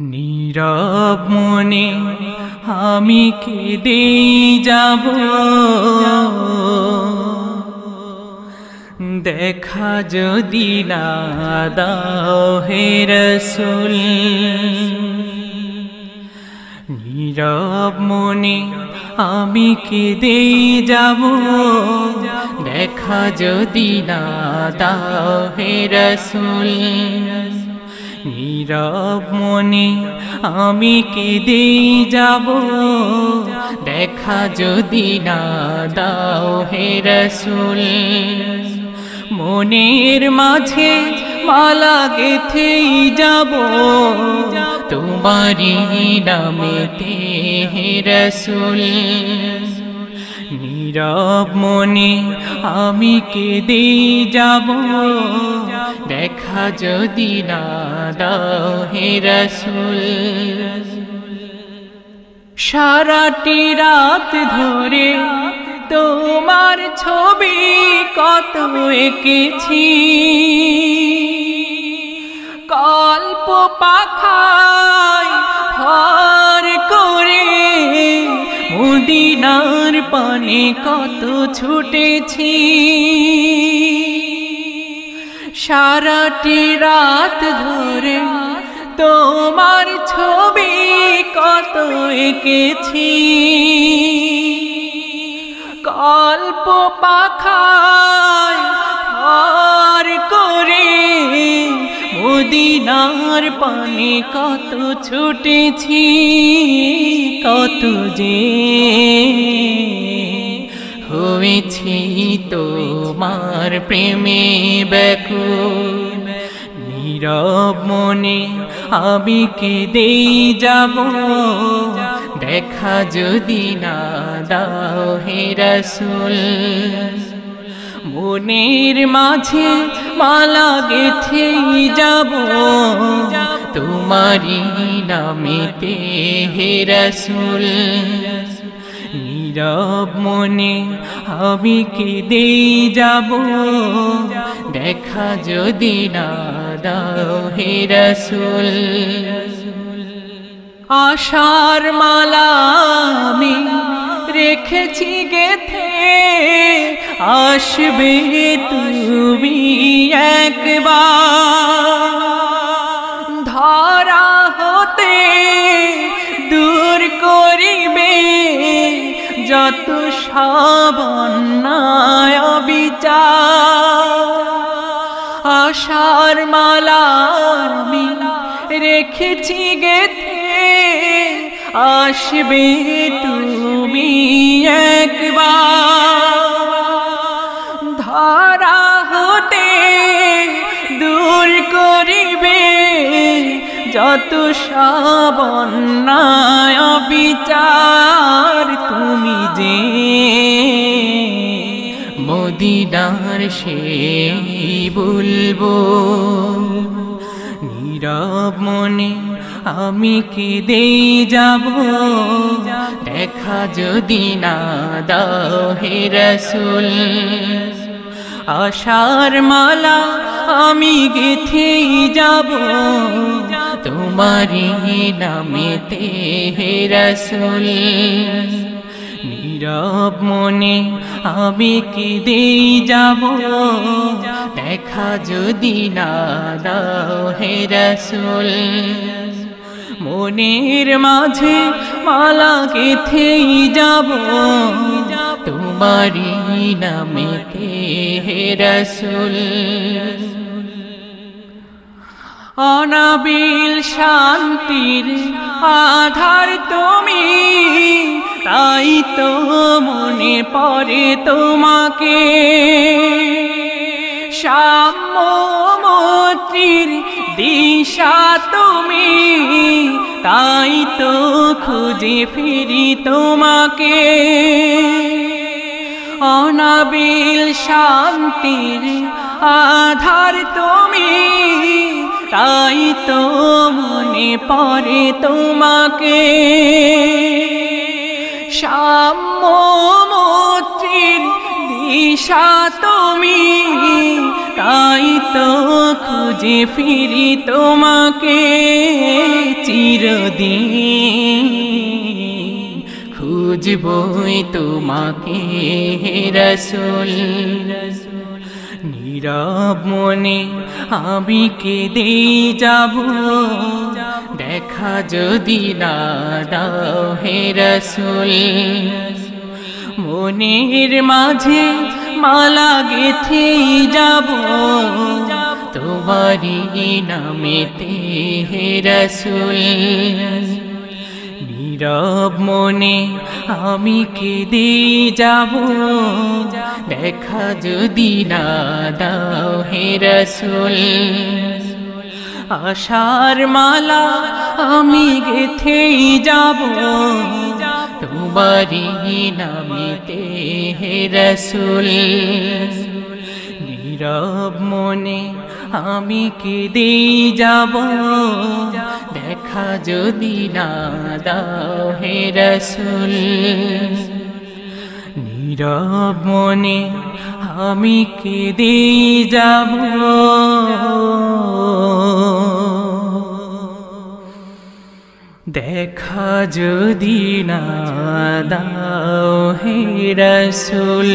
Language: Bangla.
নীরব মনে আমি কেঁদে যাব। দেখা যদি না দাও হে নীরব মনে আমি কেঁদে যাব। দেখা যদি না দাও হে নীরব মনে আমি কেঁদে যাব। দেখা যদি না দাও হে রসুল, মনের মাঝে মালা গেথেই যাব। তোমারি নামেতে হে রসুল, নীরব মনে আমি কেঁদে যাব। দেখা যদি না দাও হে রসুল। সারাটি রাত ধরে তোমার ছবি কত এঁকেছি। কল্প পাখায় করে মুদিনার পানে কত ছুটেছি। সারাটি রাত ধরে তোমার ছবি কত এঁকেছি। কল্প পাখায় ভর করে মদিনার পানে কত ছুটেছি, কত যে হয়েছি তোমার প্রেমে ব্যাকুল। নীরব মনে আমি কেঁদেই যাব। দেখা যদি না দাও হে রসুল। মনের মাঝে মালা গেথেই যাব। তোমারি নামেতে হে রসুল। নীরব মনে আমি কেঁদেই যাব। দেখা যদি না দাও হে রসুল। আশার মালা আমি রেখেছি গেথে, আসবে তুমি একবার। যত সাবন্যায় বিচার আশার মালা আমি রেখেছি গেতে আসবে তুমি একবার। যত সাবন্যায় বিচার তুমি যে মদিনার সে বলব। নীরব মনে আমি কেঁদেই যাব। দেখা যদি না দাও হে রসুল। আশার মালা আমি গেথেই যাব। তোমারি নামেতে হে রসুল। নীরব মনে আমি কেঁদেই যাব। দেখা যদি না দাও হে রসুল। মনের মাঝে মালা গেথেই যাব। তোমারি নামেতে হে রসুল। অনাবিল শান্তির আধার তুমি। তাই তো মনে পড়ে তোমাকে। সাম্যমূর্তির দিশা তুমি। তাই তো খুঁজে ফিরি তোমাকে। অনাবিল শান্তির আধার তুমি। তাই তো মনে পড়ে তোমাকে। সাম্যমূর্তির দিশা তুমি, তাই তো খুঁজে ফিরি তোমাকে চিরদিন। খুঁজবই তোমাকে রসুল। নীরব মনে আমি কেঁদে যাব। দেখা যদি না দাও হে রসুল। মনের মাঝে মালা গেথে যাব। তোমারি নামেতে হে রসুল। নীরব মনে আমি কেঁদে যাব। দেখা যদি না দাও হে রসুল। আশার মালা আমি গেথেই যাব। তোমারি নামিতে হে রসুল। নীরব মনে আমি কেঁদে যাব। দেখা যদি না দাও হে রসুল। নীরব মনে আমি কেঁদে যাব। দেখা যদি না দাও হে রসুল।